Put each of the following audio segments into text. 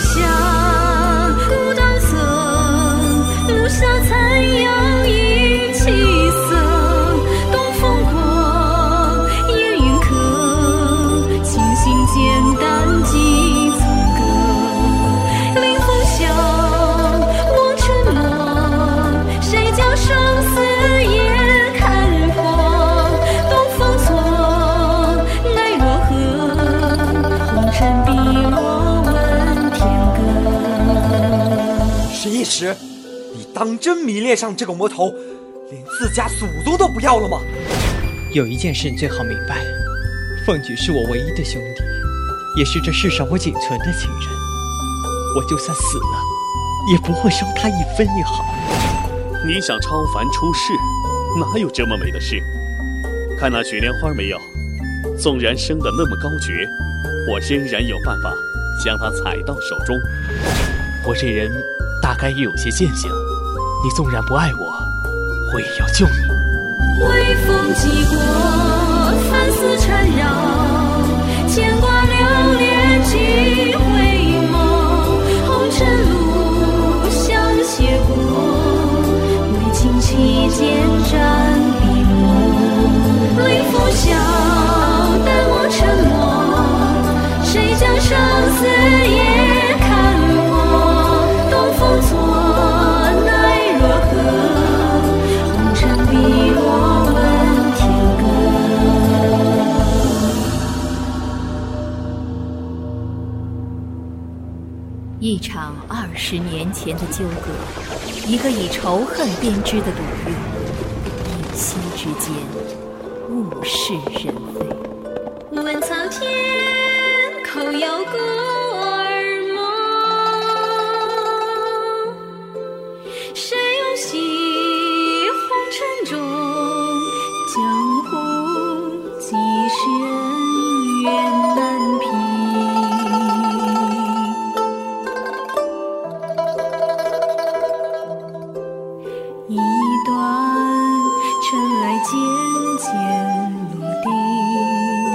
想石一石，你当真迷恋上这个魔头，连自家祖宗都不要了吗？有一件事你最好明白，凤举是我唯一的兄弟，也是这世上我仅存的情人。我就算死了，也不会伤他一分一毫。你想超凡出世，哪有这么美的事？看那雪莲花没有？纵然生得那么高绝，我仍然有办法将它采到手中。我这人大概也有些见性，你纵然不爱我，我也要救你。微风击过，一场二十年前的纠葛，一个以仇恨编织的赌约，一夕之间，物是人非。问苍天，叩遥歌儿梦，谁又系红尘中，将渐渐落定，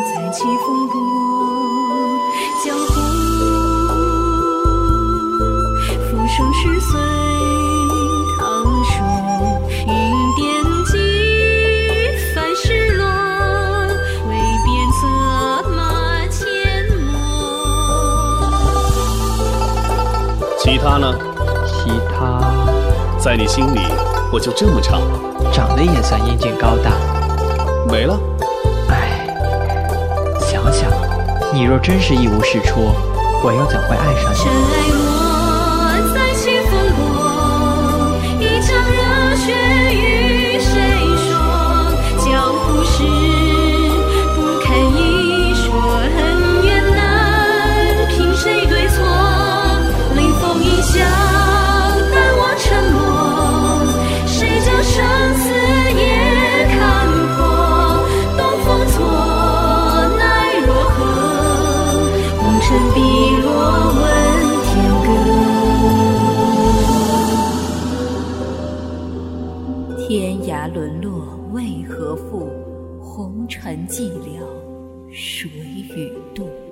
再起风波。江湖浮生是随云点几番失落，未变策马。其他呢？其他在你心里，我就这么差，长得也算英俊高大。没了。唉，想想，你若真是一无是处，我又怎会爱上尘你？为何负？红尘寂寥谁与渡？